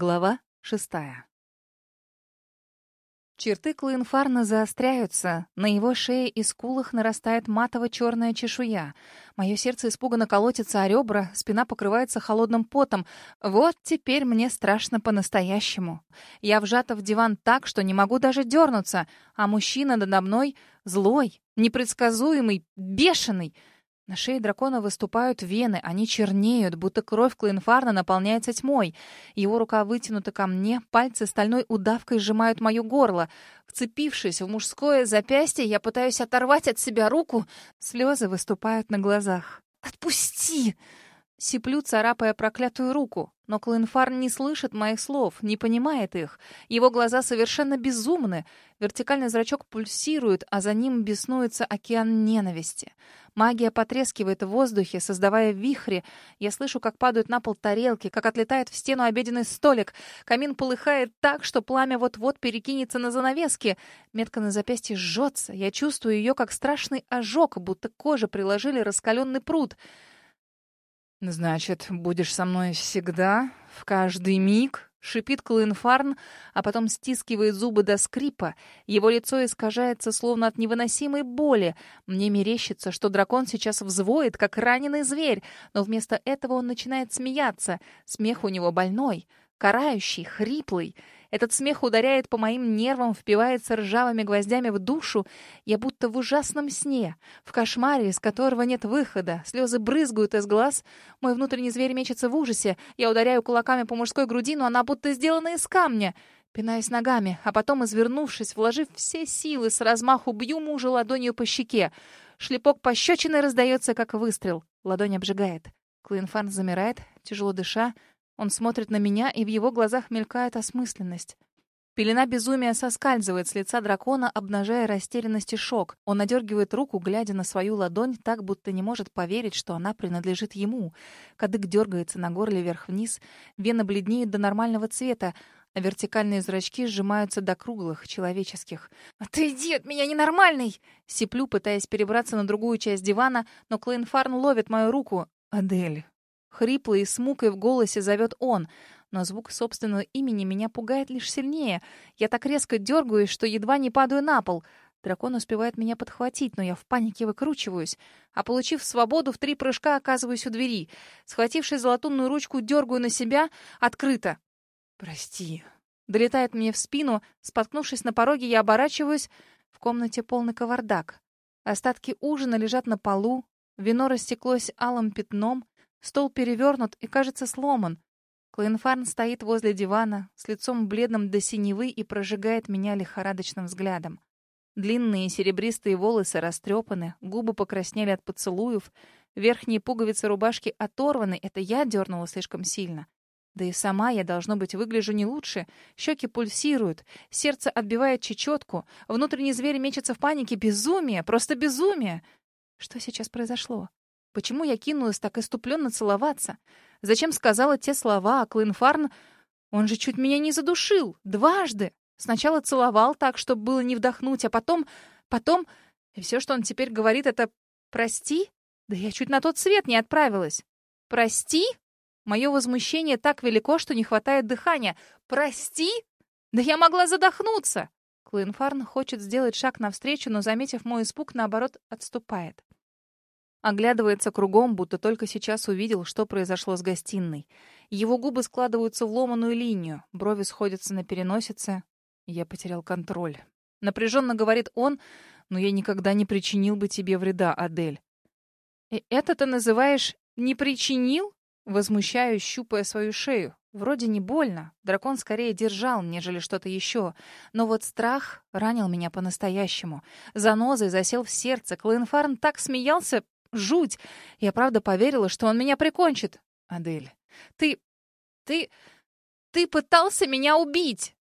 Глава шестая. Черты Клоинфарна заостряются, на его шее и скулах нарастает матово-черная чешуя. Мое сердце испуганно колотится о ребра, спина покрывается холодным потом. Вот теперь мне страшно по-настоящему. Я вжата в диван так, что не могу даже дернуться, а мужчина надо мной злой, непредсказуемый, бешеный — на шее дракона выступают вены, они чернеют, будто кровь Клоинфарна наполняется тьмой. Его рука вытянута ко мне, пальцы стальной удавкой сжимают мое горло. Вцепившись в мужское запястье, я пытаюсь оторвать от себя руку. Слезы выступают на глазах. «Отпусти!» Сиплю, царапая проклятую руку. Но Клоинфарн не слышит моих слов, не понимает их. Его глаза совершенно безумны. Вертикальный зрачок пульсирует, а за ним беснуется океан ненависти. Магия потрескивает в воздухе, создавая вихри. Я слышу, как падают на пол тарелки, как отлетает в стену обеденный столик. Камин полыхает так, что пламя вот-вот перекинется на занавески. Метка на запястье жжется. Я чувствую ее, как страшный ожог, будто коже приложили раскаленный пруд. «Значит, будешь со мной всегда, в каждый миг?» Шипит Клоинфарн, а потом стискивает зубы до скрипа. Его лицо искажается, словно от невыносимой боли. Мне мерещится, что дракон сейчас взвоет, как раненый зверь, но вместо этого он начинает смеяться. Смех у него больной, карающий, хриплый. Этот смех ударяет по моим нервам, впивается ржавыми гвоздями в душу. Я будто в ужасном сне, в кошмаре, из которого нет выхода. Слезы брызгают из глаз. Мой внутренний зверь мечется в ужасе. Я ударяю кулаками по мужской груди, но она будто сделана из камня. Пинаюсь ногами, а потом, извернувшись, вложив все силы, с размаху бью мужа ладонью по щеке. Шлепок пощечины раздается, как выстрел. Ладонь обжигает. Клинфан замирает, тяжело дыша. Он смотрит на меня, и в его глазах мелькает осмысленность. Пелена безумия соскальзывает с лица дракона, обнажая растерянность и шок. Он надергивает руку, глядя на свою ладонь, так, будто не может поверить, что она принадлежит ему. Кадык дергается на горле вверх-вниз, вены бледнеют до нормального цвета, а вертикальные зрачки сжимаются до круглых, человеческих. «Отойди от меня, ненормальный!» Сиплю, пытаясь перебраться на другую часть дивана, но Клейнфарн ловит мою руку. «Адель, Хрипло и с мукой в голосе зовет он, но звук собственного имени меня пугает лишь сильнее. Я так резко дергаюсь, что едва не падаю на пол. Дракон успевает меня подхватить, но я в панике выкручиваюсь. А получив свободу, в три прыжка оказываюсь у двери. Схватившись за латунную ручку, дергаю на себя. Открыто. «Прости». Долетает мне в спину. Споткнувшись на пороге, я оборачиваюсь. В комнате полный кавардак. Остатки ужина лежат на полу. Вино растеклось алым пятном. Стол перевернут и, кажется, сломан. Клоенфарн стоит возле дивана, с лицом бледным до синевы и прожигает меня лихорадочным взглядом. Длинные серебристые волосы растрепаны, губы покраснели от поцелуев, верхние пуговицы рубашки оторваны, это я дернула слишком сильно. Да и сама я, должно быть, выгляжу не лучше. Щеки пульсируют, сердце отбивает чечетку, внутренний зверь мечется в панике. Безумие, просто безумие! Что сейчас произошло? Почему я кинулась так иступленно целоваться? Зачем сказала те слова, а Клинфарн... Он же чуть меня не задушил. Дважды. Сначала целовал так, чтобы было не вдохнуть, а потом... Потом... И все, что он теперь говорит, это «прости»? Да я чуть на тот свет не отправилась. «Прости?» Мое возмущение так велико, что не хватает дыхания. «Прости?» Да я могла задохнуться! Клинфарн хочет сделать шаг навстречу, но, заметив мой испуг, наоборот, отступает. Оглядывается кругом, будто только сейчас увидел, что произошло с гостиной. Его губы складываются в ломаную линию, брови сходятся на переносице. Я потерял контроль. Напряженно говорит он, но я никогда не причинил бы тебе вреда, Адель. И это ты называешь «не причинил»? Возмущаюсь, щупая свою шею. Вроде не больно. Дракон скорее держал, нежели что-то еще. Но вот страх ранил меня по-настоящему. Занозой засел в сердце. Клоенфарн так смеялся, Жуть! Я правда поверила, что он меня прикончит. Адель, ты... ты... ты пытался меня убить!